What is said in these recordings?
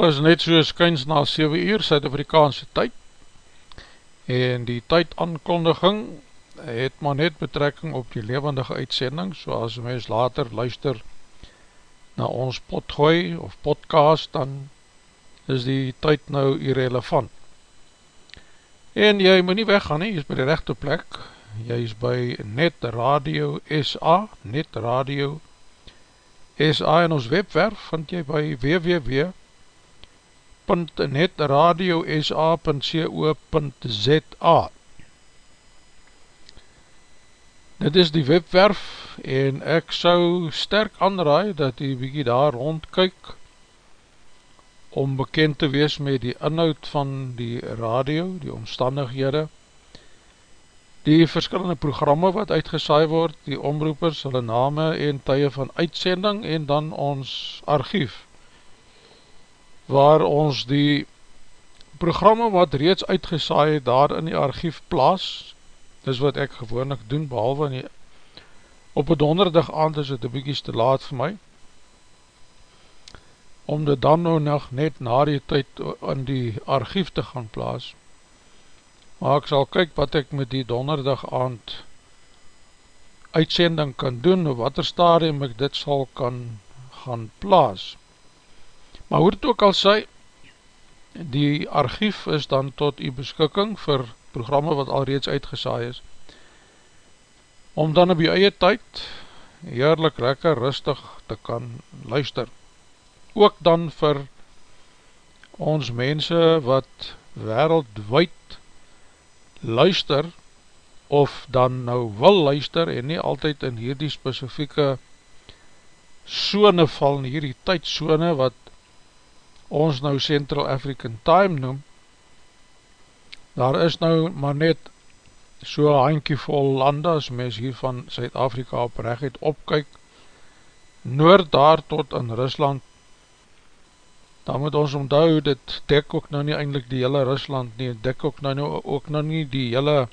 Wel is net so skyns na 7 uur Suid-Afrikaanse tyd. En die tyd aankondiging het maar net betrekking op die levendige uitsending. So as mens later luister na ons potgooi of podcast dan is die tyd nou irrelevant. En jy moet nie weggaan nie, jy is by die rechte plek. Jy is by Net Radio SA Net Radio SA en ons webwerf vind jy by www www.netradiosa.co.za Dit is die webwerf en ek sou sterk aanraai dat jy bykie daar rondkyk om bekend te wees met die inhoud van die radio, die omstandighede, die verskillende programme wat uitgesaai word, die omroepers, hulle name en tye van uitsending en dan ons archief waar ons die programme wat reeds uitgesaai het daar in die archief plaas, dis wat ek gewoonlik doen, behalwe nie, op een donderdag aand is het een bykies te laat vir my, om dit dan nou nog net na die tyd in die archief te gaan plaas, maar ek sal kyk wat ek met die donderdag aand uitsending kan doen, of wat er stadium ek dit sal kan gaan plaas. Maar hoe het ook al sy, die archief is dan tot die beskikking vir programme wat al reeds uitgesaai is, om dan op die eie tyd heerlik lekker rustig te kan luister. Ook dan vir ons mense wat wereldwijd luister, of dan nou wil luister en nie altyd in hierdie specifieke soene val, in hierdie tydsone wat ons nou Central African Time noem, daar is nou maar net so handkie vol lande as mens hier van Zuid-Afrika oprecht het opkyk, noord daar tot in Rusland, dan moet ons omdou, dit dek ook nou nie eindelijk die hele Rusland nie, dek ook nou, nou ook nou nie die hele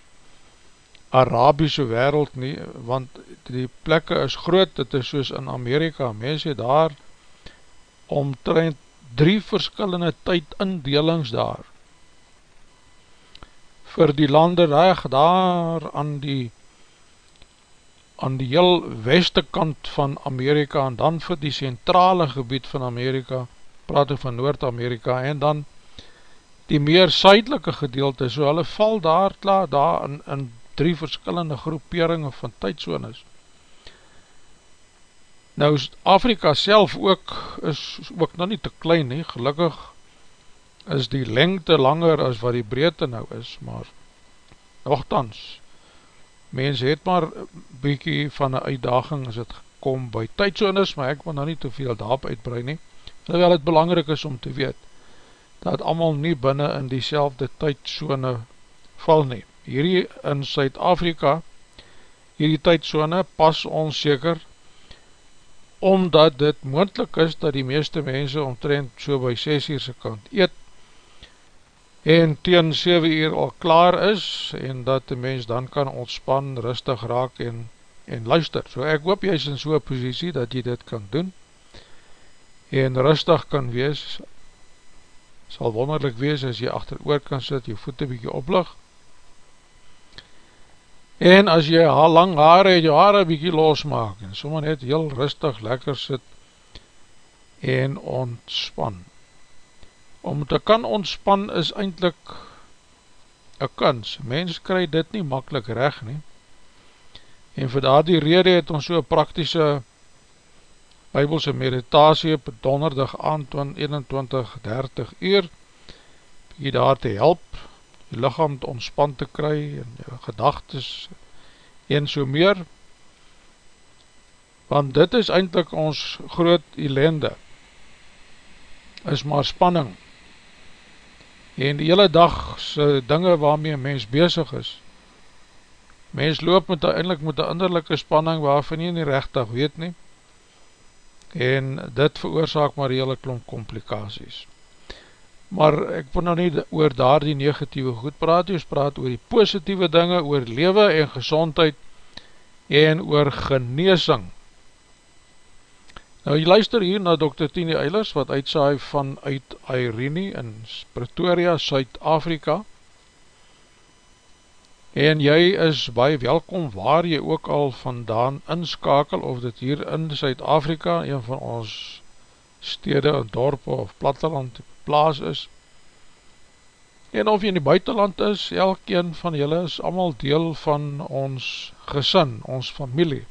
Arabische wereld nie, want die plekke is groot, dit is soos in Amerika, mens het daar omtrent drie verskillende tydindelings daar. Vir die lande reg daar aan die aan die heel weste kant van Amerika en dan vir die centrale gebied van Amerika praat ek van Noord-Amerika en dan die meer suidelike gedeelte. So hulle val daar klaar daar in, in drie verskillende groeperingen van tydsones Nou Afrika self ook is ook nou nie te klein nie, gelukkig is die lengte langer as wat die breedte nou is, maar nogthans, mens het maar bykie van een uitdaging as het kom by tydsonis, maar ek wil nou nie te veel daarop uitbrei nie, terwijl het belangrijk is om te weet, dat allemaal nie binnen in die selfde tydsone val nie. Hierdie in Suid-Afrika, hierdie tydsone pas ons seker omdat dit moendlik is dat die meeste mense omtrent so by 6 uur se kant eet en teen 7 uur al klaar is en dat die mens dan kan ontspan, rustig raak en, en luister. So ek hoop jy is in so'n posiesie dat jy dit kan doen en rustig kan wees sal wonderlik wees as jy achter oor kan sit, jy voete bykie oplig En as jy haar lang haare het, jou haare bykie losmaak en sommer net heel rustig lekker sit en ontspan. Om te kan ontspan is eindelijk een kans. Mens krij dit nie makkelijk recht nie. En vir daar die rede het ons so'n praktische bybelse meditasie op donderdag aan 21-30 uur bykie daar te help die lichaam te ontspan te kry en jou gedagtes en so meer. Want dit is eindelijk ons groot ellende. Is maar spanning. En die hele dag se dinge waarmee mens bezig is. Mens loop met eindelijk met een inderlijke spanning waarvan jy nie rechtig weet nie. En dit veroorzaak maar hele klomp complicaties maar ek wil nou nie oor daar die negatieve goed praat, ons praat oor die positieve dinge, oor lewe en gezondheid en oor geneesing. Nou jy luister hier na Dr. Tini Eilers wat uitsaai van uit Irene in Pretoria, Suid-Afrika en jy is baie welkom waar jy ook al vandaan inskakel of dit hier in Suid-Afrika een van ons stede, dorp of platteland plaas is. En of jy in die buitenland is, elkeen van julle is allemaal deel van ons gesin, ons familie.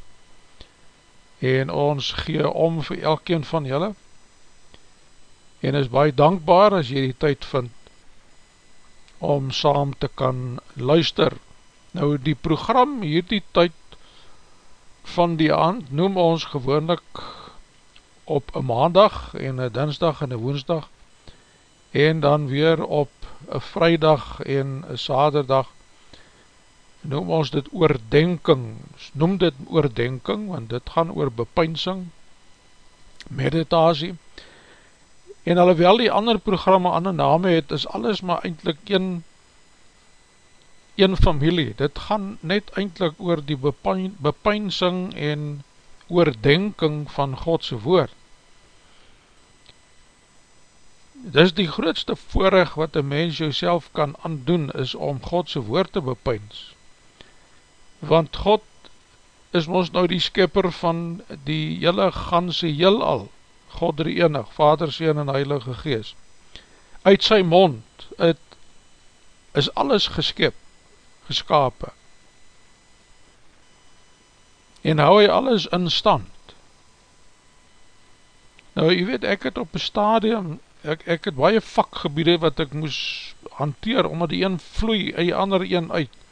En ons gee om vir elkeen van julle. En is baie dankbaar as jy die tyd vind om saam te kan luister. Nou die program hierdie tyd van die aand noem ons gewoonlik op een maandag en een dinsdag en een woensdag en dan weer op een vrijdag en een saterdag noem ons dit oordenking, noem dit oordenking, want dit gaan oor bepynsing, meditasie, en alhoewel die ander programme ander name het, is alles maar eindelijk een, een familie, dit gaan net eindelijk oor die bepynsing en oordenking van Godse woord. Dis die grootste voorrecht wat een mens jouself kan aandoen, is om Godse woord te bepyns want God is ons nou die skipper van die hele ganse heel al, God die enig, Vader, Seen en Heilige Gees. Uit sy mond het, is alles geskip, geskapen. En hou hy alles in stand. Nou, jy weet, ek het op een stadium, ek, ek het baie vakgebiede wat ek moes hanteer, omdat die een vloei en die ander een uit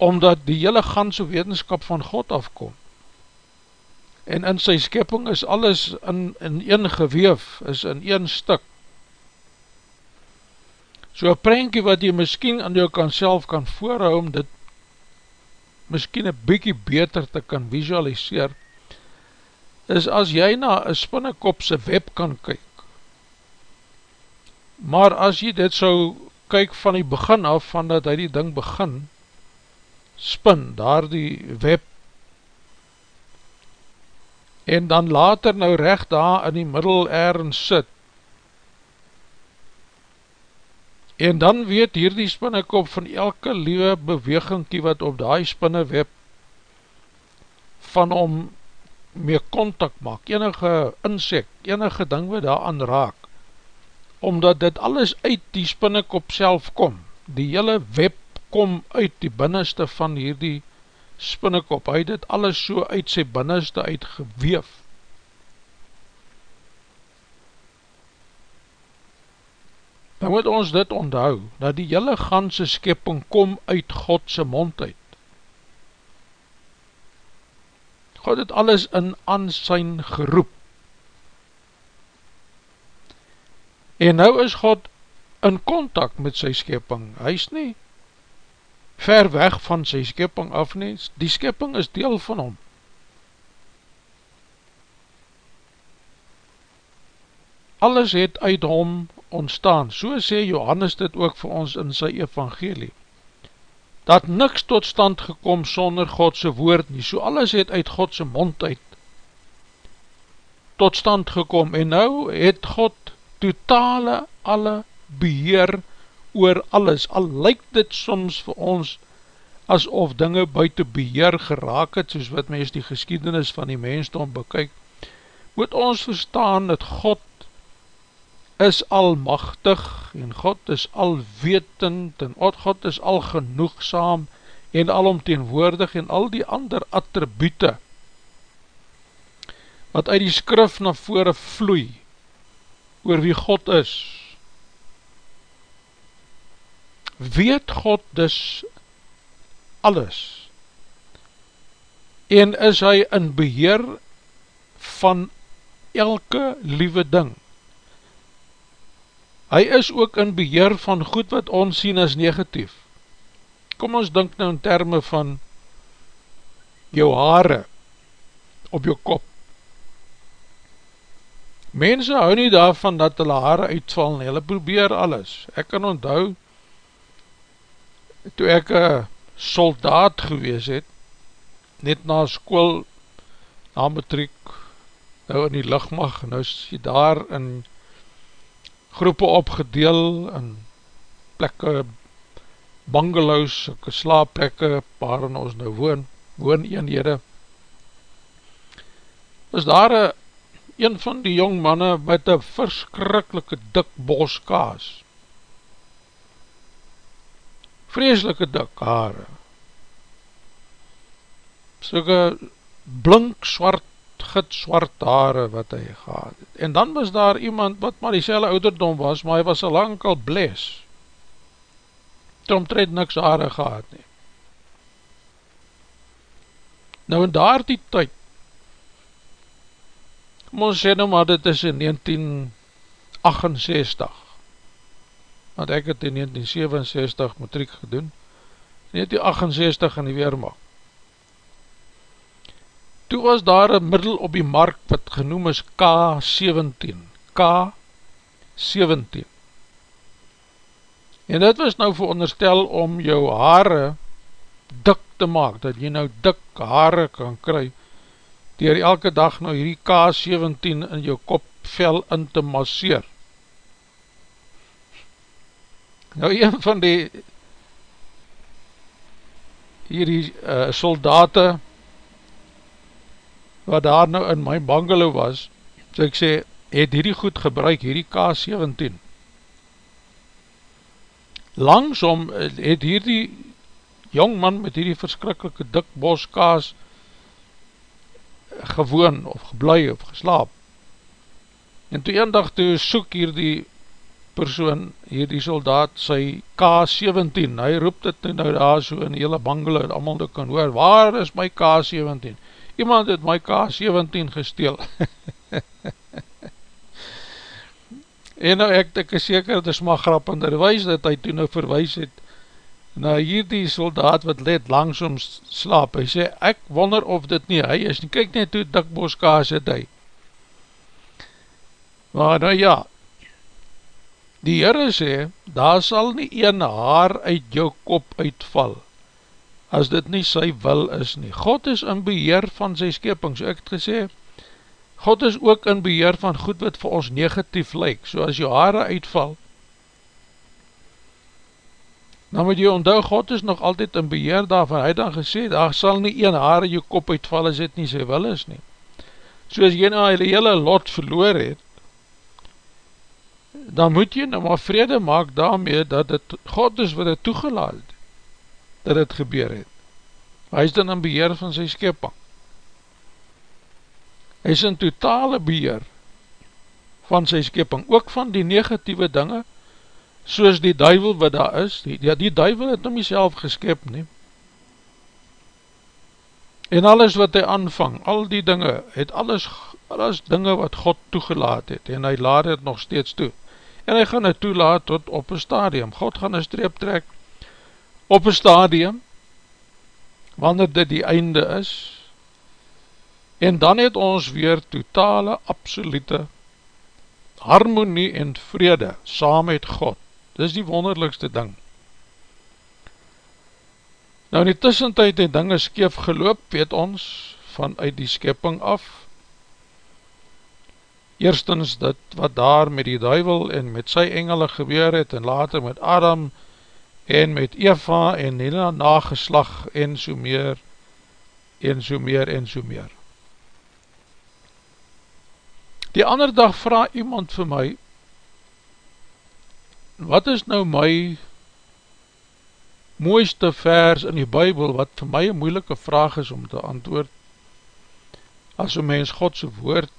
omdat die hele ganse wetenskap van God afkom. En in sy skepping is alles in, in een geweef, is in een stuk. So een prentje wat jy miskien aan jou kan self kan voorhou om dit miskien een bykie beter te kan visualiseer, is as jy na een spinnekopse web kan kyk. Maar as jy dit so kyk van die begin af, van dat hy die ding begin, spin, daar die web, en dan later nou recht daar in die middel ergens sit, en dan weet hier die spinnekop van elke liewe bewegingkie wat op die spinneweb van om mee contact maak, enige insek, enige ding wat daar aan raak, omdat dit alles uit die spinnekop self kom, die hele web kom uit die binneste van hierdie spinnekop, hy het dit alles so uit sy binneste uitgeweef. Dan moet ons dit onthou, dat die hele ganse skepping kom uit Godse mond uit. God het alles in ansijn geroep. En nou is God in contact met sy skepping, hy is nie ver weg van sy skepping af nie, die skepping is deel van hom. Alles het uit hom ontstaan, so sê Johannes dit ook vir ons in sy evangelie, dat niks tot stand gekom sonder Godse woord nie, so alles het uit Godse mond uit tot stand gekom, en nou het God totale alle beheer oor alles, al lyk dit soms vir ons asof dinge buiten beheer geraak het, soos wat mens die geschiedenis van die mensdom bekyk, moet ons verstaan dat God is almachtig en God is alwetend en God is al genoegsaam en alomteenwoordig en al die ander attribute wat uit die skrif na vore vloei oor wie God is weet God dus alles en is hy in beheer van elke liewe ding. Hy is ook in beheer van goed wat ons sien as negatief. Kom ons denk nou in termen van jou haare op jou kop. Mense hou nie daarvan dat hulle haare uitval en hulle probeer alles. Ek kan onthou, toe ek een soldaat gewees het, net na school, na matriek, nou in die lichtmag, nou is jy daar in groepe opgedeel, in plekke, bungalows, slaapplekke, waarin ons nou woon, woon eenhede, is daar een, een van die jong manne met een verskrikkelike dik bos kaas, vreselike dik haare, soke blink swart, git swart haare wat hy gehad het. En dan was daar iemand wat maar die selle ouderdom was, maar hy was al lang al bles. Het omtred niks haare gehad nie. Nou in daar die tyd, kom ons sê nou maar dit is in 1968, want ek het in 1967 matriek gedoen, 1968 in die Weermacht, toe was daar een middel op die markt wat genoem is K17, K17, en dit was nou veronderstel om jou haare dik te maak, dat jy nou dik haare kan kry, dier elke dag nou hierdie K17 in jou kopvel in te masseer. Nou een van die hierdie uh, soldaten wat daar nou in my bungalow was, so ek sê, het hierdie goed gebruik, hierdie K17. Langsom het hierdie jong man met hierdie verskrikkelike dik boskaas gewoon of geblei of geslaap. En toe een dag toe soek hierdie persoon, hierdie soldaat, sy K17, hy roep dit nou daar so in die hele bungalow, allemaal dit kan hoor, waar is my K17? iemand het my K17 gesteel. en nou ek, ek is seker, het is maar grappenderwijs, dat hy toen nou verwijs het, na hierdie soldaat wat let langsom slaap, hy sê, ek wonder of dit nie hy is, nie kyk net hoe dikbos kaas het hy. Maar nou ja, die Heere sê, daar sal nie een haar uit jou kop uitval, as dit nie sy wil is nie. God is in beheer van sy skeping, so ek het gesê, God is ook in beheer van goed wat vir ons negatief lyk, so as jou haare uitval, dan moet jy onthou, God is nog altyd in beheer daarvan, hy het dan gesê, daar sal nie een haare jou kop uitval as dit nie sy wil is nie. So as jy nou die hele lot verloor het, dan moet jy nou maar vrede maak daarmee, dat het God is wat het toegelaat het dat het gebeur het. Hy is dan in beheer van sy skeping. Hy is in totale beheer van sy skeping, ook van die negatieve dinge, soos die duivel wat daar is, die, ja, die duivel het om jyself geskep nie, en alles wat hy aanvang, al die dinge, het alles, alles dinge wat God toegelaat het, en hy laat het nog steeds toe, en hy gaan het toelaat tot op een stadium, God gaan een streep trek, op een stadium, wanneer dit die einde is, en dan het ons weer totale, absolute harmonie en vrede, saam met God. Dit is die wonderlikste ding. Nou in die tussentijd het dinge skeef geloop, weet ons, vanuit die skepping af, eerstens dit wat daar met die duivel en met sy engele gebeur het, en later met Adam, en met Eva en Nina nageslag en so meer en so meer en so meer. Die ander dag vraag iemand vir my, wat is nou my mooiste vers in die bybel, wat vir my een moeilike vraag is om te antwoord, as een mens Godse woord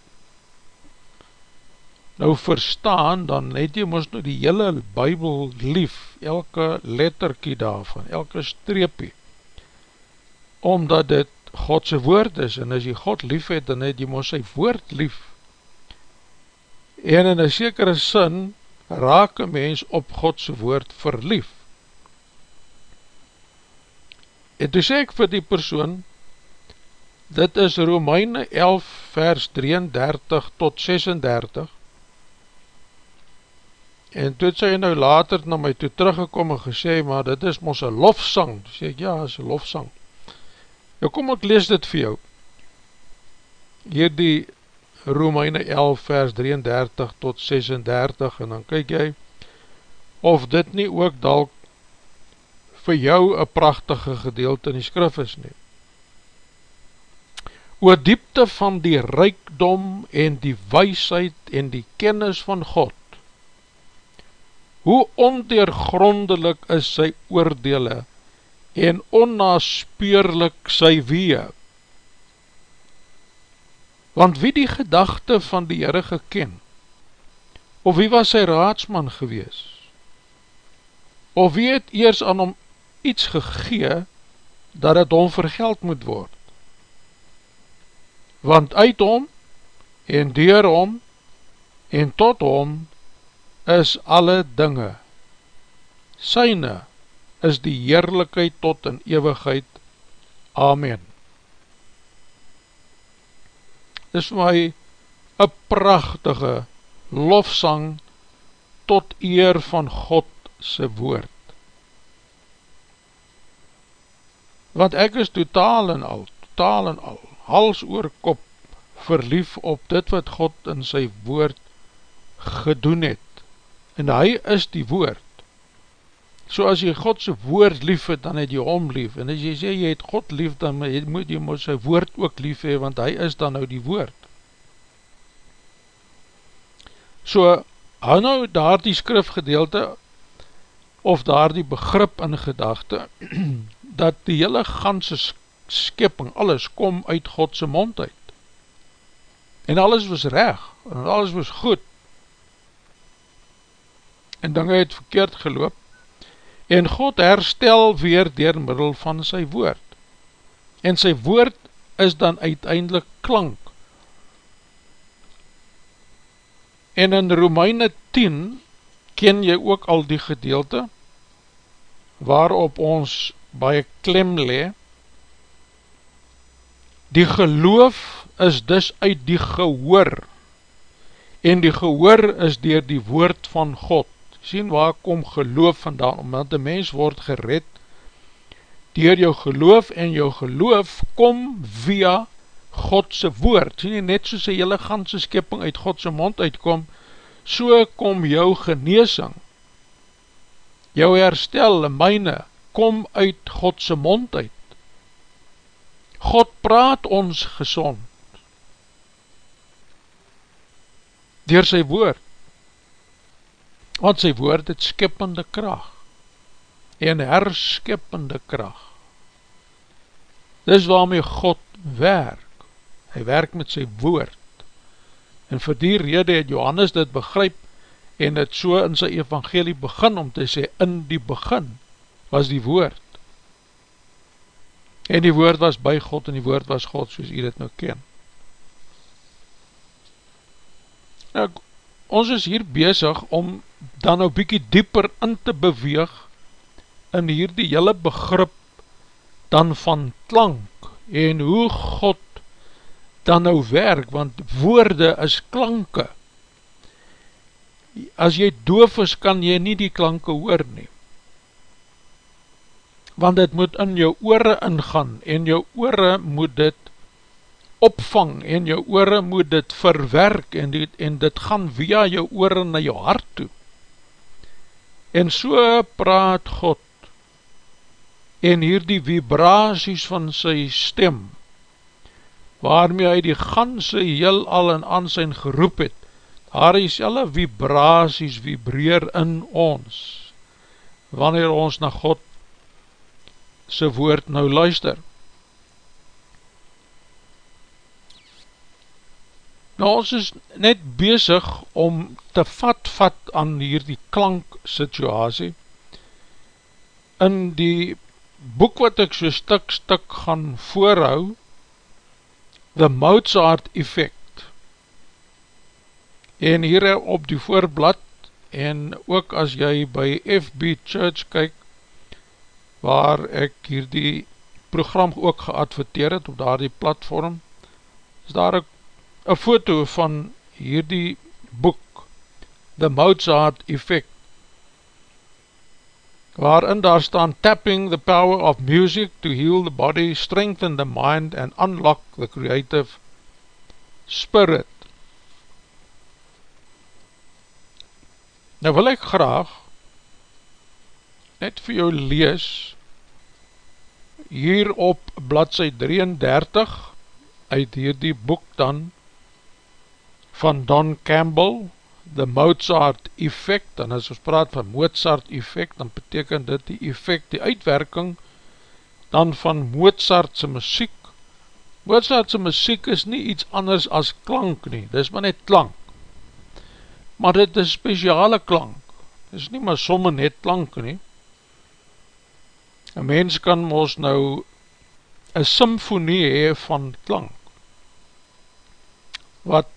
nou verstaan, dan het jy ons nou die hele bybel lief, elke letterkie daarvan, elke streepie, omdat dit Godse woord is, en as jy God lief het, dan het jy ons sy woord lief, en in een sekere sin, raak een mens op Godse woord verlief. En toe sê ek vir die persoon, dit is Romeine 11 vers 33 tot 36, En toe het sy nou later na my toe teruggekom en gesê, maar dit is ons een lofsang. Toe sê ek, ja, is een lofsang. Nou kom ek lees dit vir jou. Hier die Romeine 11 vers 33 tot 36 en dan kyk jy of dit nie ook dalk vir jou een prachtige gedeelte in die skrif is nie. O diepte van die rijkdom en die weisheid en die kennis van God, hoe ondeergrondelik is sy oordele en onnaspeurlik sy wee. Want wie die gedachte van die Heere geken, of wie was sy raadsman gewees, of wie het eers aan hom iets gegee, dat het hom vergeld moet word. Want uit hom, en door hom, en tot hom, is alle dinge. Syne is die heerlijkheid tot in eeuwigheid. Amen. Dis my een prachtige lofsang tot eer van God se woord. want ek is totaal en al, totaal en al, hals oor kop, verlief op dit wat God in sy woord gedoen het, en hy is die woord, so as jy Godse woord lief het, dan het jy hom lief, en as jy sê jy het God lief, dan moet jy moet sy woord ook lief hee, want hy is dan nou die woord. So, hou nou daar die skrifgedeelte, of daar die begrip in gedachte, dat die hele ganse skepping, alles kom uit Godse mond uit. En alles was reg, en alles was goed. En dinge het verkeerd geloop, en God herstel weer dier middel van sy woord. En sy woord is dan uiteindelik klank. En in Romeine 10 ken jy ook al die gedeelte waarop ons baie klem le, die geloof is dus uit die gehoor, en die gehoor is dier die woord van God. Sien waar kom geloof vandaan, omdat die mens word gered, dier jou geloof, en jou geloof kom via Godse woord. Sien jy net soos die hele ganse skepping uit Godse mond uitkom, so kom jou geneesing, jou herstel, myne, kom uit Godse mond uit. God praat ons gezond door sy woord, want sy woord het skippende kracht en herskippende kracht. Dis waarmee God werk, hy werk met sy woord, en vir die rede het Johannes dit begryp, en het so in sy evangelie begin om te sê, in die begin, was die woord. En die woord was by God en die woord was God soos jy dit nou ken. Nou, ons is hier bezig om dan nou bykie dieper in te beweeg in hier die hele begrip dan van klank en hoe God dan nou werk, want woorde is klanke. As jy doof is, kan jy nie die klanke hoor neem want het moet in jou oore ingaan, en jou oore moet dit opvang, en jou oore moet dit verwerk, en dit, en dit gaan via jou oore na jou hart toe. En so praat God, en hier die vibraties van sy stem, waarmee hy die ganse heel al en aansijn geroep het, daar is alle vibraties vibreer in ons, wanneer ons na God sy woord nou luister. Nou ons is net bezig om te vat vat aan hier die klank situasie. In die boek wat ek so stuk stuk gaan voorhou, The Mozart Effect, en hier op die voorblad, en ook as jy by FB Church kyk, waar ek hier die program ook geadverteer het op daar die platform, is daar een een foto van hierdie boek, The Mozart Effect, waarin daar staan Tapping the power of music to heal the body, strengthen the mind and unlock the creative spirit. Nou wil ek graag net vir jou lees hier op bladse 33 uit hierdie boek dan van Don Campbell The Mozart Effect en as ons praat van Mozart Effect dan beteken dit die effect, die uitwerking dan van Mozartse muziek. Mozartse muziek is nie iets anders as klank nie, dit is maar net klank. Maar dit is speciale klank dit is nie maar somme net klank nie. Een mens kan ons nou een symfonie hee van klank wat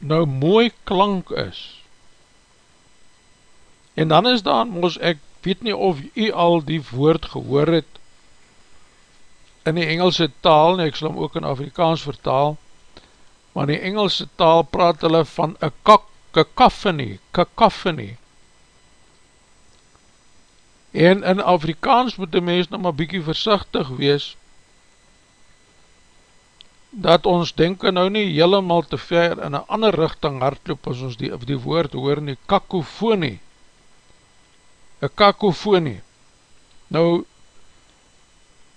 nou mooi klank is en dan is daar ons, ek weet nie of u al die woord gehoor het in die Engelse taal, en ek sal hom ook in Afrikaans vertaal, maar in die Engelse taal praat hulle van a cacophony, cacophony. En in Afrikaans moet die mens nou maar bykie versichtig wees, dat ons denken nou nie helemaal te ver in een ander richting hardloop as ons die, die woord hoor nie, kakofonie, een kakofonie. Nou,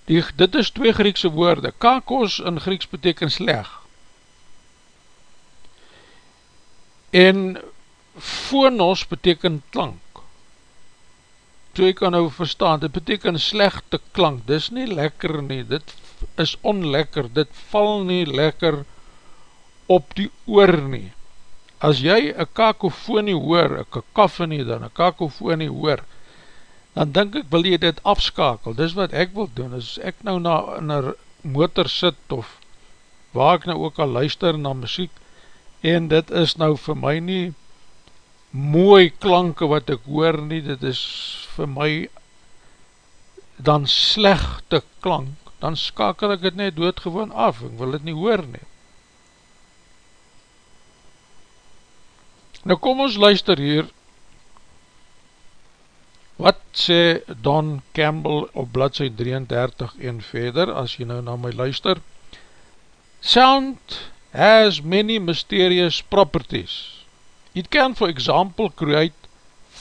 Die, dit is twee Griekse woorde. Kakos in Grieks beteken sleg. En phonos beteken klank. So jy kan nou verstaan, dit beteken slechte klank. Dit is nie lekker nie, dit is onlekker, dit val nie lekker op die oor nie. As jy een kakofonie hoor, een kakofonie dan, een kakofonie hoor, dan denk ek wil jy dit afskakel, dis wat ek wil doen, as ek nou na in een motor sit, of waar ek nou ook al luister na muziek, en dit is nou vir my nie mooi klanke wat ek hoor nie, dit is vir my dan slechte klank, dan skakel ek het net doodgewoon af, ek wil dit nie hoor nie. Nou kom ons luister hier, Wat sê Don Campbell op bladse 33 en verder, as jy nou na my luister? Sound has many mysterious properties. It can, for example, create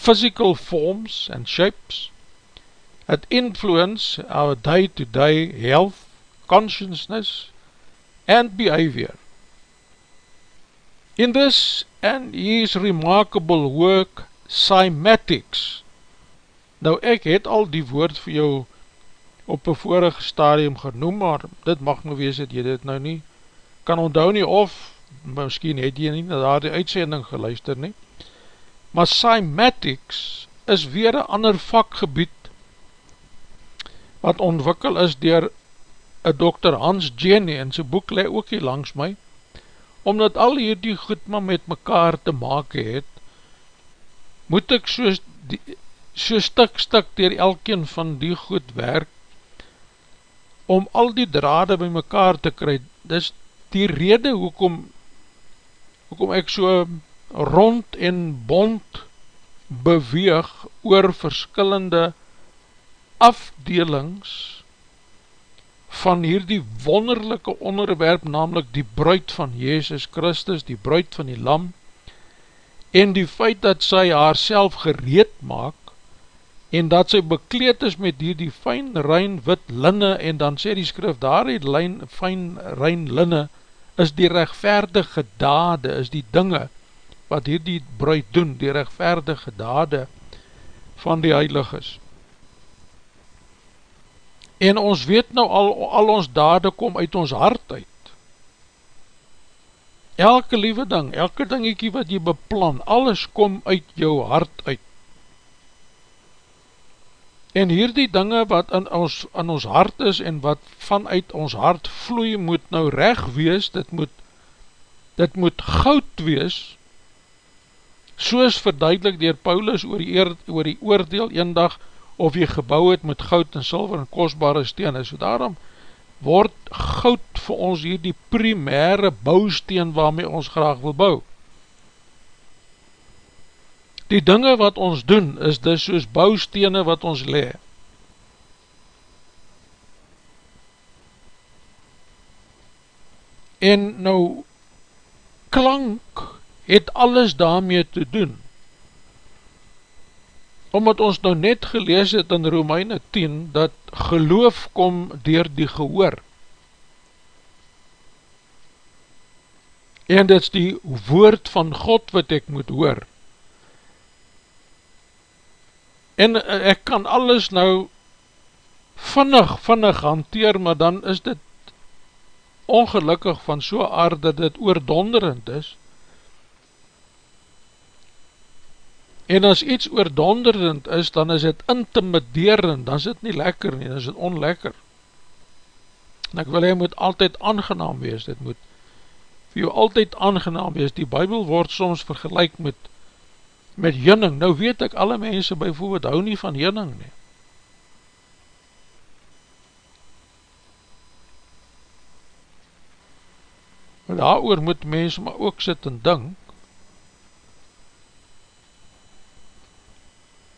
physical forms and shapes that influence our day-to-day -day health, consciousness, and behavior. In this and his remarkable work, Cymatics, Nou ek het al die woord vir jou op een vorige stadium genoem, maar dit mag nou wees dat jy dit nou nie kan onthou nie, of miskien het jy nie na daar die uitsending geluister nie. Maar cymatics is weer een ander vakgebied wat ontwikkel is dier een dokter Hans Jenny en sy boek lei ook hier langs my, omdat al hierdie goed maar met mekaar te maak het, moet ek soos die, so stik stik dier elkeen van die goed werk, om al die drade by mekaar te kry, dis die rede hoekom, hoekom ek so rond en bond beweeg oor verskillende afdelings van hierdie wonderlijke onderwerp, namelijk die bruid van Jezus Christus, die bruid van die lam, en die feit dat sy haar gereed maak, en dat sy bekleed is met die, die fijn rein wit linne, en dan sê die skrif, daar die lijn, fijn rein linne, is die rechtvaardige dade, is die dinge, wat hier die bruid doen, die rechtvaardige dade van die heilig is. En ons weet nou al, al ons dade kom uit ons hart uit. Elke liewe ding, elke dingiekie wat jy beplan, alles kom uit jou hart uit. En hierdie dinge wat in ons, in ons hart is en wat vanuit ons hart vloei moet nou reg wees, dit moet, dit moet goud wees, soos verduidelik dier Paulus oor die, eer, oor die oordeel een dag, of jy gebouw het met goud en silver en kostbare steen, so daarom word goud vir ons hier die primaire bouwsteen waarmee ons graag wil bouw. Die dinge wat ons doen is dus soos bouwstene wat ons le. En nou, klank het alles daarmee te doen. omdat ons nou net gelees het in Romeine 10, dat geloof kom dier die gehoor. En dit is die woord van God wat ek moet hoor. En ek kan alles nou vinnig, vinnig hanteer, maar dan is dit ongelukkig van so aard dat dit oordonderend is, En as iets oordonderend is, dan is het intimiderend, dan is het nie lekker nie, dan is het onlekker. En ek wil, hy moet altyd aangenaam wees, dit moet vir jou altyd aangenaam wees. Die bybel word soms vergelijk met, met jinning. Nou weet ek, alle mense bijvoorbeeld hou nie van jinning nie. Maar daar moet mense maar ook sit en dink,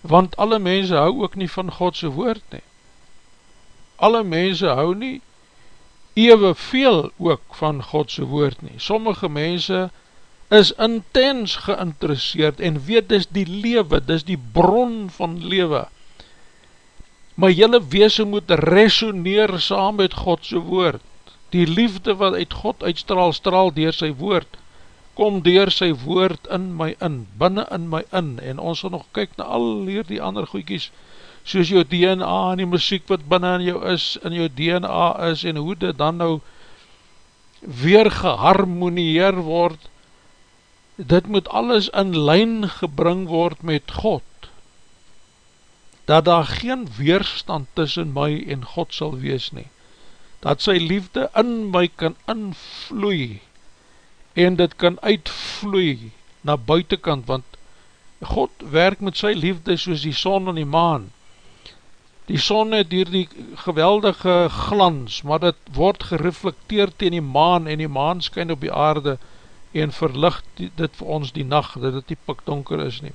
want alle mense hou ook nie van Godse woord nie. Alle mense hou nie ewe veel ook van Godse woord nie. Sommige mense is intens geïnteresseerd en weet dis die lewe, dis die bron van lewe. Maar jylle weese moet resoneer saam met Godse woord. Die liefde wat uit God uitstraal, straal dier sy woord kom dier sy woord in my in, binnen in my in, en ons sal nog kyk na al hier die ander goeikies, soos jou DNA en die muziek wat binnen in jou is, in jou DNA is, en hoe dit dan nou weer geharmonieer word, dit moet alles in lijn gebring word met God, dat daar geen weerstand tussen my en God sal wees nie, dat sy liefde in my kan invloei, en dit kan uitvloei na buitenkant, want God werk met sy liefde soos die son en die maan. Die son het hier die geweldige glans, maar dit word gereflecteerd in die maan, en die maan skyn op die aarde, en verlicht dit vir ons die nacht, dat dit die pik donker is nie.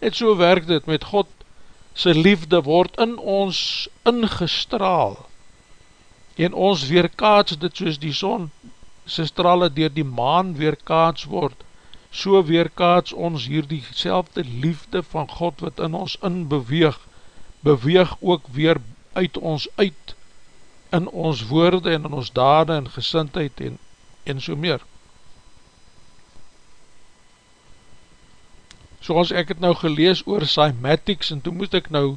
Net so werk dit met God, sy liefde word in ons ingestraal, en ons weerkaats dit soos die son sy strale dier die maan weerkaats word, so weerkaats ons hier die selfde liefde van God wat in ons inbeweeg, beweeg ook weer uit ons uit, in ons woorde en in ons dade en gesintheid en, en so meer. Soos ek het nou gelees oor cymatics en toe moet ek nou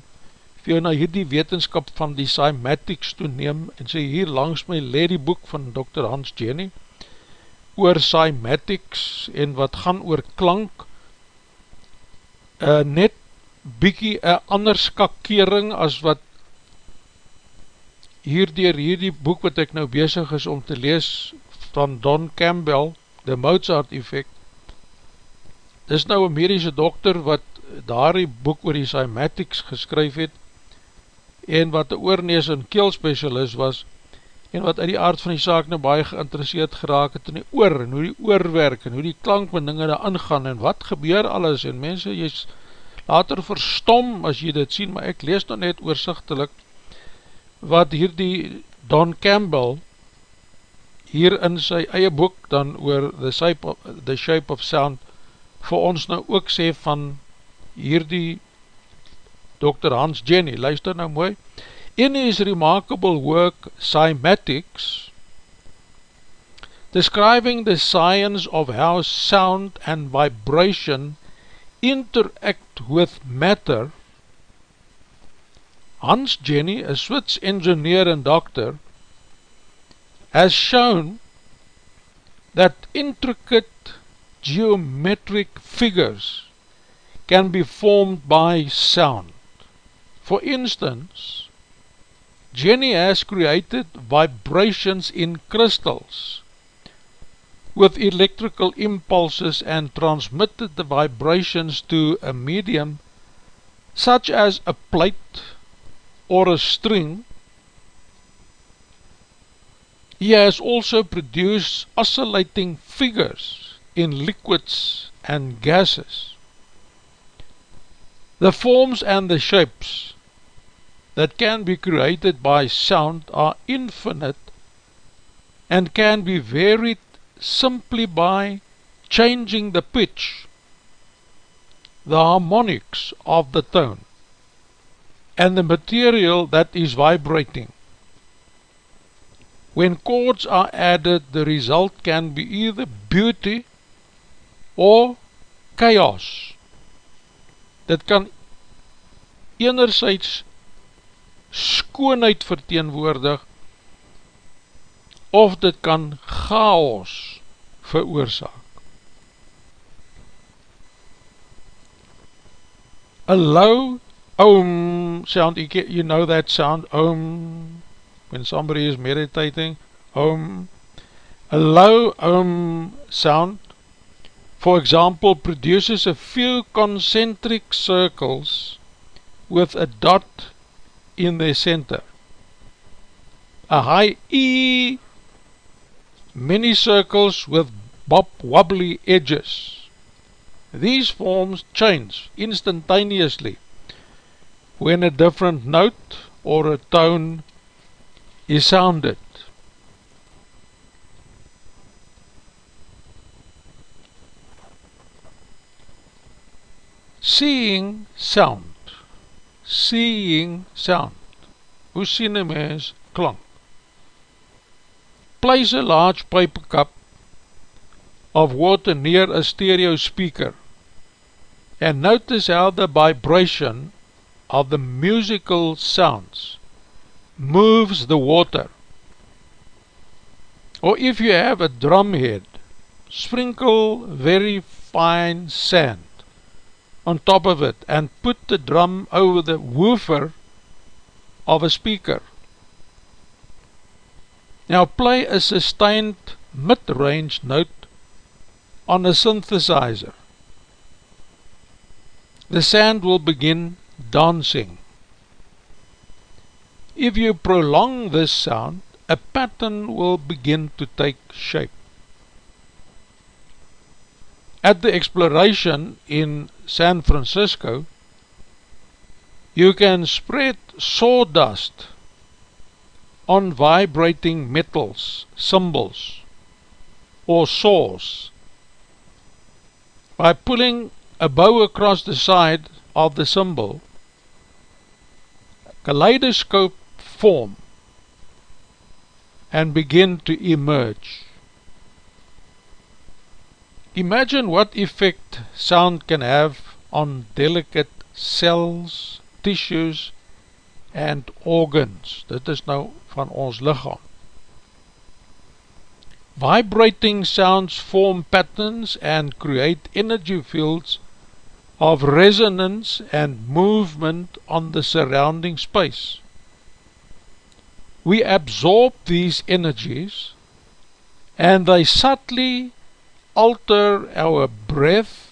vir jou na hierdie wetenskap van die cymatics toeneem en sê hier langs my le die boek van Dr. Hans Jenny oor cymatics en wat gaan oor klank uh, net bykie een ander skakering as wat hierdier hierdie boek wat ek nou bezig is om te lees van Don Campbell, The Mozart Effect dis nou een medische dokter wat daar die boek oor die cymatics geskryf het en wat een oornees en keelspecialist was, en wat uit die aard van die saak nou baie geïnteresseerd geraak het in die oor, en hoe die oor werk, en hoe die klankbindinge daar aangaan, en wat gebeur alles, en mense, jy is later verstom as jy dit sien, maar ek lees nou net oorzichtelik, wat hier die Don Campbell, hier in sy eie boek, dan oor The Shape of, the shape of Sound, vir ons nou ook sê van hier die Dr. Hans Jenny, luister nou mooi, in his remarkable work Cymatics, describing the science of how sound and vibration interact with matter, Hans Jenny, a Swiss engineer and doctor, has shown that intricate geometric figures can be formed by sound. For instance, Jenny has created vibrations in crystals with electrical impulses and transmitted the vibrations to a medium such as a plate or a string. He has also produced oscillating figures in liquids and gases. The forms and the shapes that can be created by sound are infinite and can be varied simply by changing the pitch, the harmonics of the tone. and the material that is vibrating. When chords are added, the result can be either beauty or chaos. Dit kan enerzijds skoonheid verteenwoordig of dit kan chaos veroorzaak. A low om sound, you know that sound, om, when somebody is meditating, om, a low om sound, for example, produces a few concentric circles with a dot in the center. A high E, many circles with bob wobbly edges. These forms change instantaneously when a different note or a tone is sounded. Seeing sound Seeing sound Hoe sien een mens klank? Place a large paper cup of water near a stereo speaker and notice how the vibration of the musical sounds moves the water. Or if you have a drum head, sprinkle very fine sand on top of it and put the drum over the woofer of a speaker. Now play a sustained mid-range note on a synthesizer. The sand will begin dancing. If you prolong this sound, a pattern will begin to take shape. At the exploration in San Francisco, you can spread sawdust on vibrating metals, symbols, or saws by pulling a bow across the side of the symbol kaleidoscope form and begin to emerge. Imagine what effect sound can have on delicate cells, tissues and organs. Dit is nou van ons lichaam. Vibrating sounds form patterns and create energy fields of resonance and movement on the surrounding space. We absorb these energies and they subtly alter our breath,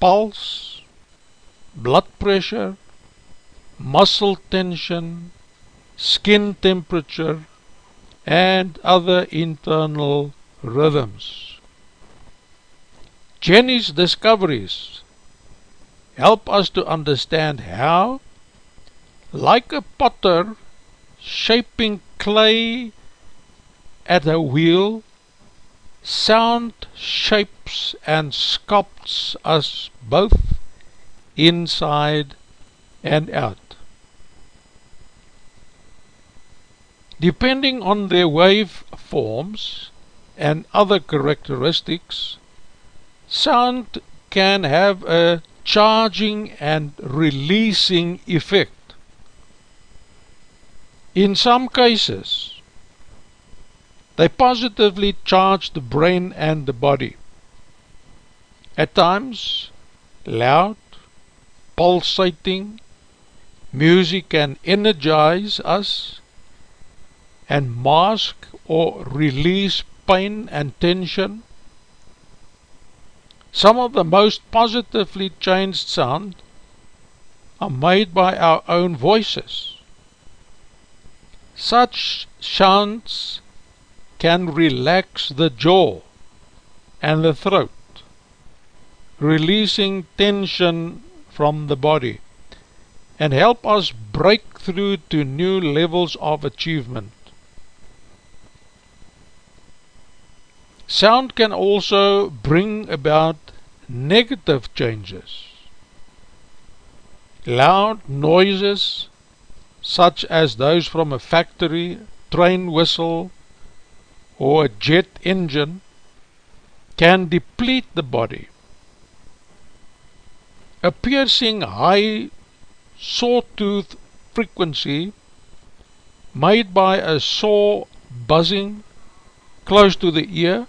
pulse, blood pressure, muscle tension, skin temperature, and other internal rhythms. Jenny's discoveries help us to understand how, like a potter shaping clay at a wheel, sound shapes and sculpts us both inside and out. Depending on their wave forms and other characteristics, sound can have a charging and releasing effect. In some cases, they positively charge the brain and the body. At times, loud, pulsating, music can energize us and mask or release pain and tension Some of the most positively changed sound are made by our own voices. Such sounds can relax the jaw and the throat, releasing tension from the body and help us break through to new levels of achievement. Sound can also bring about negative changes. loud noises such as those from a factory, train whistle or a jet engine can deplete the body. A piercing high sawtooth frequency made by a saw buzzing close to the ear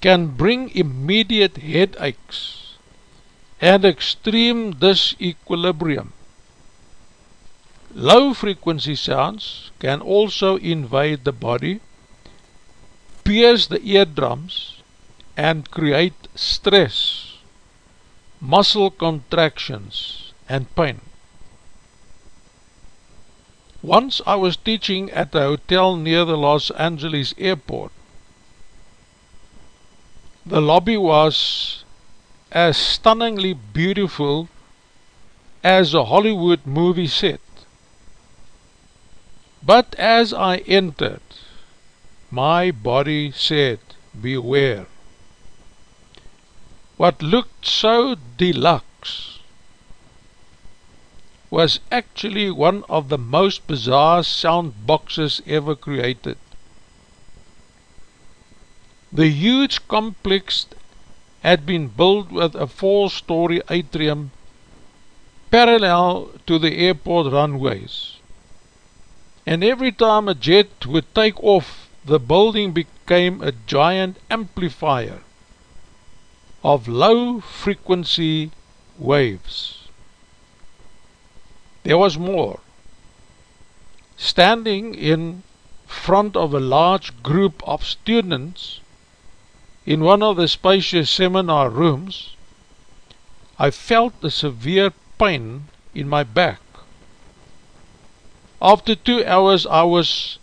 can bring immediate headaches and extreme disequilibrium. Low frequency sounds can also invade the body, pierce the eardrums and create stress, muscle contractions and pain. Once I was teaching at a hotel near the Los Angeles airport. The lobby was as stunningly beautiful as a Hollywood movie set. But as I entered, my body said, beware. What looked so deluxe was actually one of the most bizarre sound boxes ever created. The huge complex had been built with a four-story atrium parallel to the airport runways. And every time a jet would take off, the building became a giant amplifier of low-frequency waves. There was more. Standing in front of a large group of students, In one of the spacious seminar rooms, I felt a severe pain in my back. After two hours, I was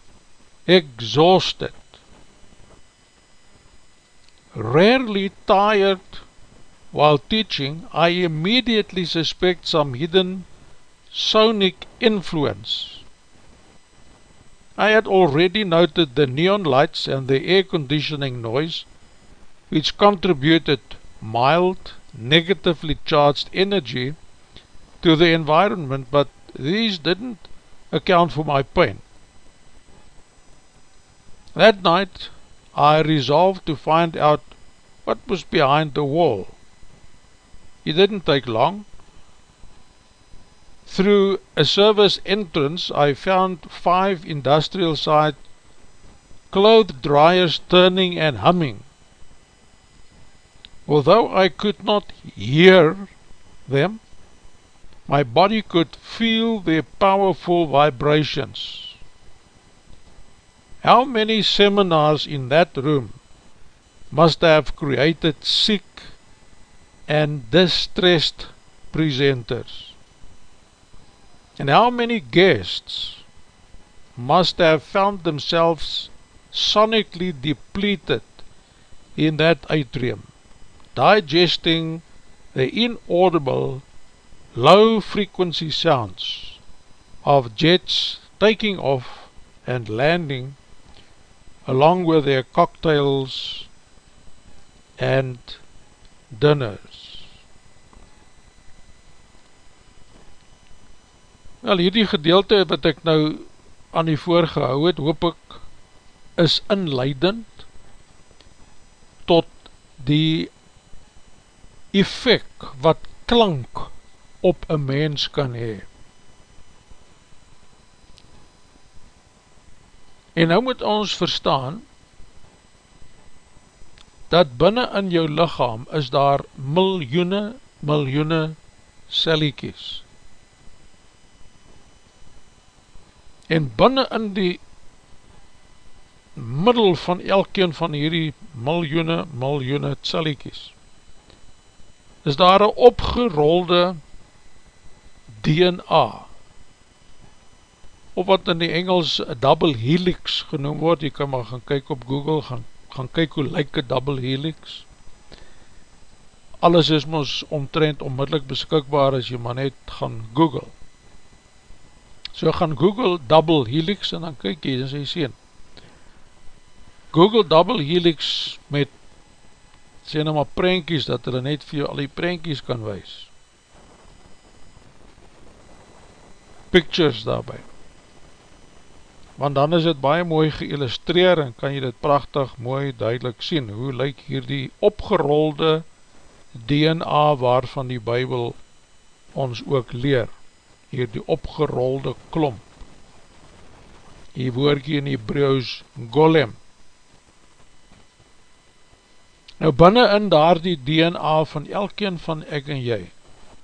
exhausted. Rarely tired while teaching, I immediately suspect some hidden sonic influence. I had already noted the neon lights and the air conditioning noise which contributed mild, negatively charged energy to the environment, but these didn't account for my pain. That night, I resolved to find out what was behind the wall. It didn't take long. Through a service entrance, I found five industrial side cloth dryers turning and humming. Although I could not hear them, my body could feel their powerful vibrations. How many seminars in that room must have created sick and distressed presenters? And how many guests must have found themselves sonically depleted in that atrium? digesting the inaudible low frequency sounds of jets taking off and landing along with their cocktails and dinners. Wel, hierdie gedeelte wat ek nou aan die voorgehou het, hoop ek, is inleidend tot die effect wat klank op een mens kan hee. En nou moet ons verstaan, dat binnen in jou lichaam is daar miljoene, miljoene celliekies. En binnen in die middel van elkeen van hierdie miljoene, miljoene celliekies, is daar een opgerolde DNA of wat in die Engels double helix genoem word, jy kan maar gaan kyk op Google, gaan, gaan kyk hoe lyk een double helix alles is ons omtrend onmiddellik beskikbaar as jy maar net gaan Google so gaan Google double helix en dan kyk jy en sy sien Google double helix met sê nou maar prentjies, dat hulle net vir jou al die prentjies kan wees. Pictures daarby. Want dan is het baie mooi geïllustreer en kan jy dit prachtig mooi duidelik sien. Hoe lyk hier die opgerolde DNA waarvan die Bijbel ons ook leer. Hier die opgerolde klomp. Die woordje in Hebrews golem. Nou binnen in daar die DNA van elkeen van ek en jy,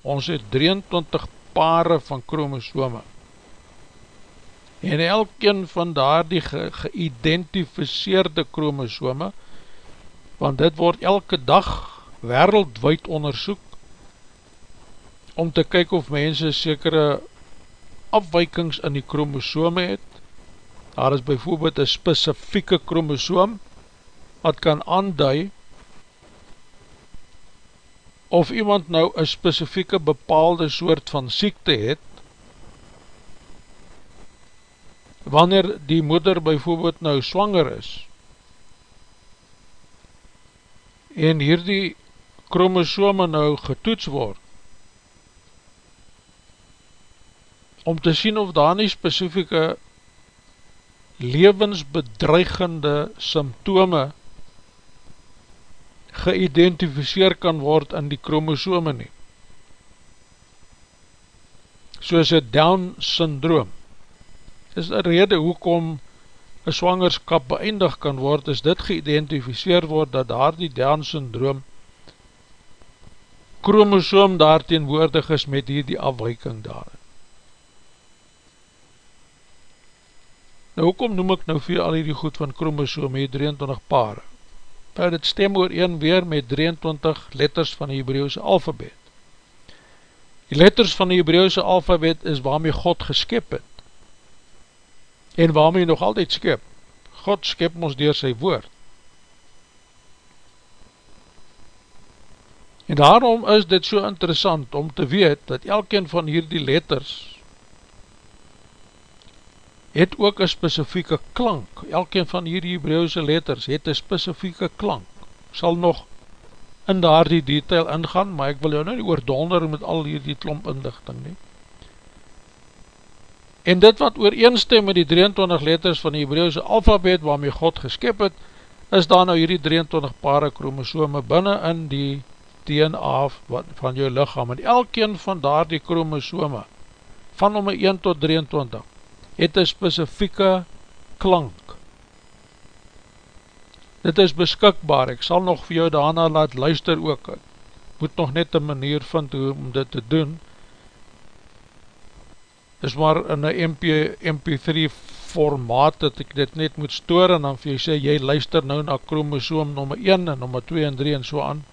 ons het 23 pare van chromosome, en elkeen van daar die ge geïdentificeerde chromosome, want dit word elke dag wereldwijd onderzoek, om te kyk of mense sekere afwijkings in die chromosome het, daar is bijvoorbeeld een specifieke chromosoom, wat kan aandui, of iemand nou een specifieke bepaalde soort van siekte het, wanneer die moeder bijvoorbeeld nou swanger is, en hierdie chromosome nou getoets word, om te sien of daar nie specifieke levensbedreigende symptome geïdentificeer kan word in die chromosome nie. Soos het Down syndroom. Is een rede hoekom een swangerskap beëindig kan word, is dit geïdentificeer word dat daar die Down syndroom chromosoom daar teenwoordig is met hier die afwijking daar. Nou, hoekom noem ek nou vir al hierdie goed van chromosoom, hier 23 pare? Nou, dit stem oor een weer met 23 letters van die Hebrauwse alfabet. Die letters van die Hebrauwse alfabet is waarmee God geskip het. En waarmee nog altyd skip. God skip ons door sy woord. En daarom is dit so interessant om te weet dat elkeen van hierdie letters het ook een specifieke klank. Elkeen van hierdie Hebrauwse letters het een specifieke klank. Sal nog in daar die detail ingaan, maar ek wil jou nou nie oordonder met al hierdie klomp inlichting nie. En dit wat ooreenstem met die 23 letters van die Hebrauwse alfabet waarmee God geskip het, is daar nou hierdie 23 pare chromosome binnen in die DNA van jou lichaam. En elkeen van daar die chromosome, van nummer 1 tot 23, het een specifieke klank. Dit is beskikbaar, ek sal nog vir jou daarna laat luister ook, ek moet nog net een manier vind hoe om dit te doen, is maar in een MP, MP3 formaat dat ek dit net moet stoor en dan vir jy sê, jy luister nou na chromosoom nummer 1 en nummer 2 en 3 en so aan,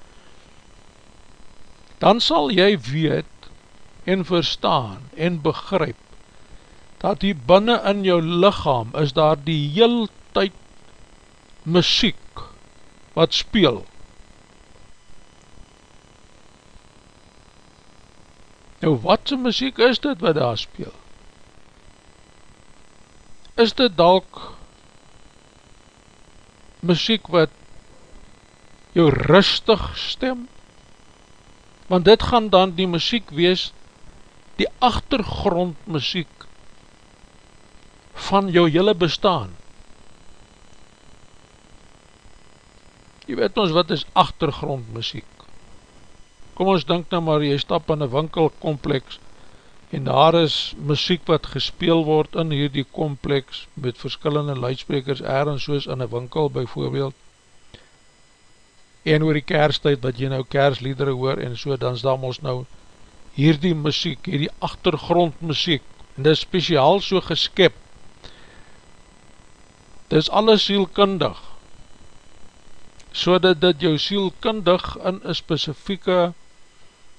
dan sal jy weet en verstaan en begryp dat die binnen in jou lichaam is daar die heel tyd muziek wat speel. Nou watse muziek is dit wat daar speel? Is dit dalk muziek wat jou rustig stem? Want dit gaan dan die muziek wees, die achtergrond muziek van jou hele bestaan. Jy weet ons wat is achtergrondmuziek. Kom ons denk nou maar, jy stap in een winkelkompleks en daar is muziek wat gespeel word in hierdie kompleks met verskillende luidsprekers ergens soos in een winkel bijvoorbeeld en oor die kersttijd wat jy nou kersliedere hoor en so, dan is daar ons nou hierdie muziek, hierdie achtergrondmuziek en dit is speciaal so geskip Dit is alles sielkundig, so dat dit jou sielkundig in een specifieke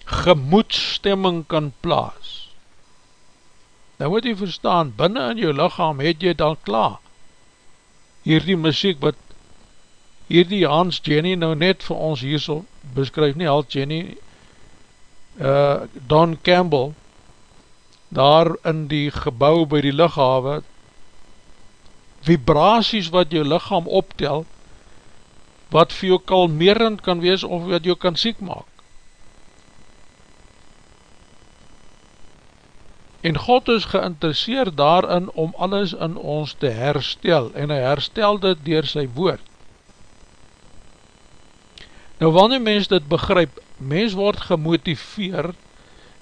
gemoedstemming kan plaas. Nou moet jy verstaan, binnen in jou lichaam het jy dan klaar. Hierdie muziek wat hierdie Hans Jenny nou net vir ons hier so beskryf, nie Hans Jenny, uh, Don Campbell, daar in die gebouw by die lichaam, vibraties wat jou lichaam optel, wat vir jou kalmerend kan wees of wat jou kan siek maak. En God is geïnteresseerd daarin om alles in ons te herstel en hy herstel dit door sy woord. Nou wanneer mens dit begryp, mens word gemotiveer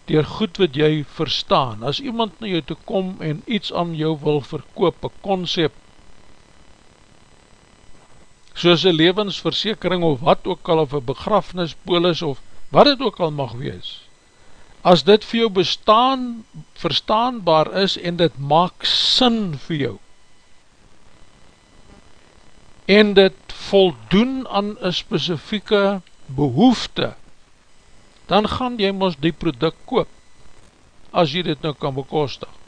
door goed wat jy verstaan. As iemand na jou toe kom en iets aan jou wil verkoop, een concept, soos een levensversekering of wat ook al, of een begrafnispolis of wat het ook al mag wees, as dit vir jou bestaan, verstaanbaar is en dit maak sin vir jou, en dit voldoen aan een specifieke behoefte, dan gaan jy ons die product koop, as jy dit nou kan bekostig.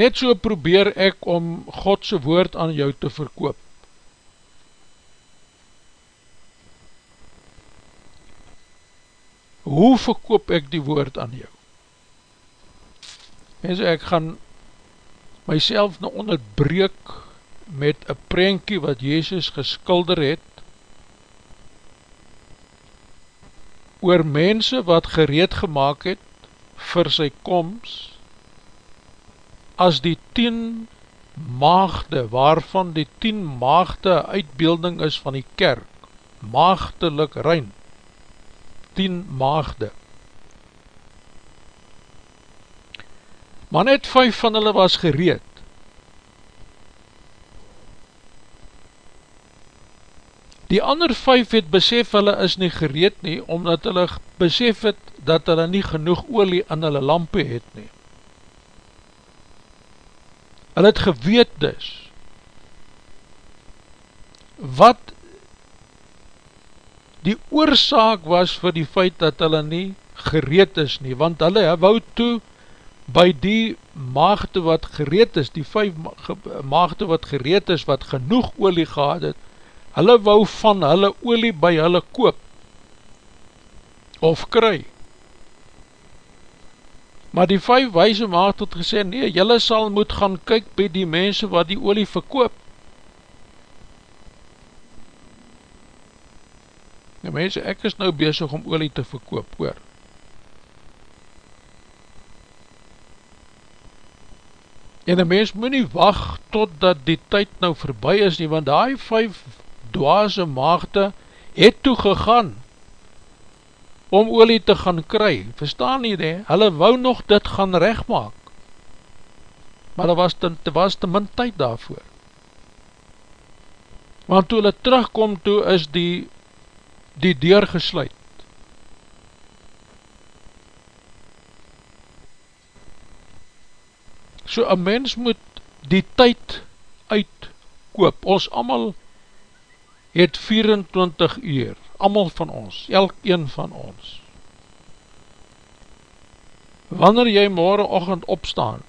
Net so probeer ek om Godse woord aan jou te verkoop. hoe verkoop ek die woord aan jou? Mense, ek gaan myself nou onderbreek met een prentjie wat Jezus geskilder het oor mense wat gereed gemaakt het vir sy komst as die tien maagde waarvan die tien maagde uitbeelding is van die kerk maagdelik rein tien maagde. Maar net vijf van hulle was gereed. Die ander vijf het besef hulle is nie gereed nie, omdat hulle besef het dat hulle nie genoeg olie in hulle lampe het nie. Hulle het geweet dus, wat die oorzaak was vir die feit dat hulle nie gereed is nie, want hulle wou toe by die maagde wat gereed is, die vijf maagde wat gereed is, wat genoeg olie gehad het, hulle wou van hulle olie by hulle koop, of kry. Maar die vijf wijze maagde het gesê, nee, jylle sal moet gaan kyk by die mense wat die olie verkoop, Ja mense, ek is nou bezig om olie te verkoop, hoor. En die mens moet nie wacht totdat die tyd nou voorbij is nie, want die vijf dwaase maagde het toegegaan om olie te gaan kry. Verstaan nie die? Hulle wou nog dit gaan rechtmaak. Maar daar was te, was te min tyd daarvoor. Want toe hulle terugkom toe is die die deur gesluit. So een mens moet die tyd uitkoop. Ons allemaal het 24 uur, allemaal van ons, elk een van ons. Wanneer jy morgenochtend opstaan,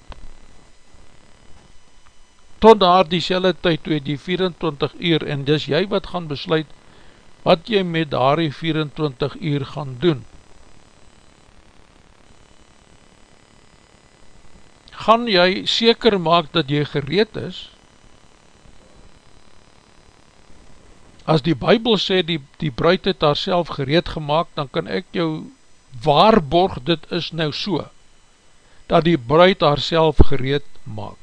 tot daar die selle tyd, toe jy 24 uur, en dis jy wat gaan besluit, wat jy met daar 24 uur gaan doen. Gaan jy seker maak dat jy gereed is? As die bybel sê die, die bruid het haar self gereed gemaakt, dan kan ek jou waarborg dit is nou so, dat die bruid haar self gereed maak.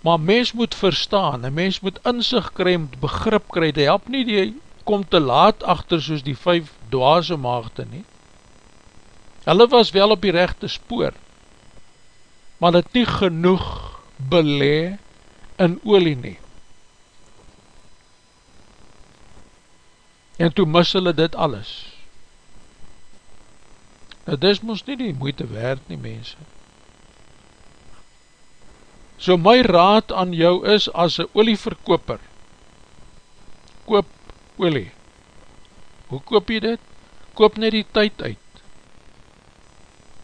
Maar mens moet verstaan, en mens moet inzicht kry, moet begrip kry, die help nie die kom te laat achter soos die vijf dwaase maagde nie. Hulle was wel op die rechte spoor, maar het nie genoeg belee in olie nie. En toe mis hulle dit alles. Nou dis moes nie die moeite werd nie mense. So my raad aan jou is as een olieverkoper, koop olie. Hoe koop jy dit? Koop net die tyd uit.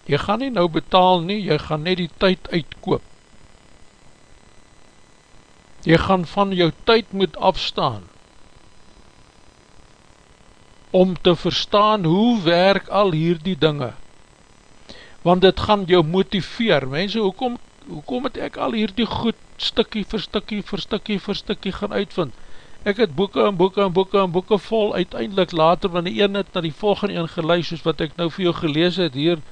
Jy gaan nie nou betaal nie, jy gaan net die tyd uitkoop. Jy gaan van jou tyd moet afstaan om te verstaan hoe werk al hier die dinge. Want dit gaan jou motiveer. Mense, hoekom, hoekom het ek al hier die goed stikkie vir stikkie vir stikkie vir stikkie gaan uitvind? Ek het boeken en boeken en boeken en boeken vol uiteindelik later, want die een het na die volgende een geluid, soos wat ek nou vir jou gelees het hier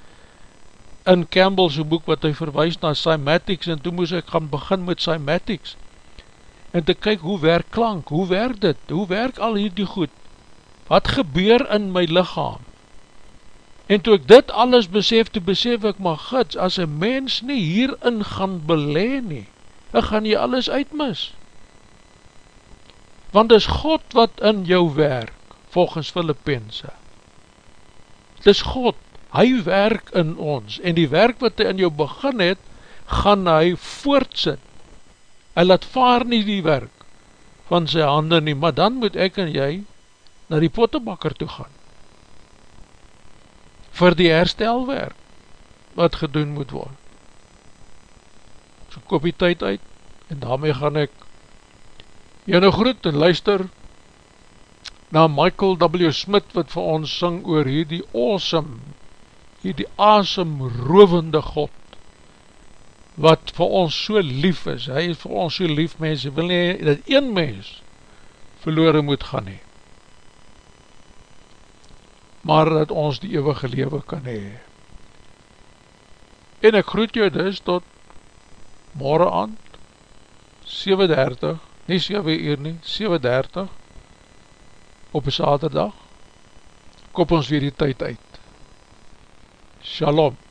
in Campbell's boek, wat hy verwijs na Cymatics, en toe moes ek gaan begin met Cymatics, en te kyk hoe werk klank, hoe werk dit, hoe werk al hierdie goed, wat gebeur in my lichaam, en toe ek dit alles besef, toe besef ek, maar gids, as een mens nie hierin gaan beleen nie, dan gaan jy alles uitmis, want is God wat in jou werk, volgens Filippense. Het is God, hy werk in ons, en die werk wat hy in jou begin het, gaan hy voortsit. Hy laat vaar nie die werk van sy handen nie, maar dan moet ek en jy na die pottebakker toe gaan. Vir die herstelwerk wat gedoen moet word. So koop die tyd uit, en daarmee gaan ek Jy nou groet en luister na Michael W. Smith wat vir ons syng oor hierdie awesome, hierdie awesome rovende God wat vir ons so lief is. Hy is vir ons so lief mens, hy wil nie dat een mens verloren moet gaan hee. Maar dat ons die eeuwige lewe kan hee. En ek groet jou dus tot morgen aand, 7.30 nie 7 uur nie, 7.30 op een saterdag, kop ons weer die tyd uit. Shalom.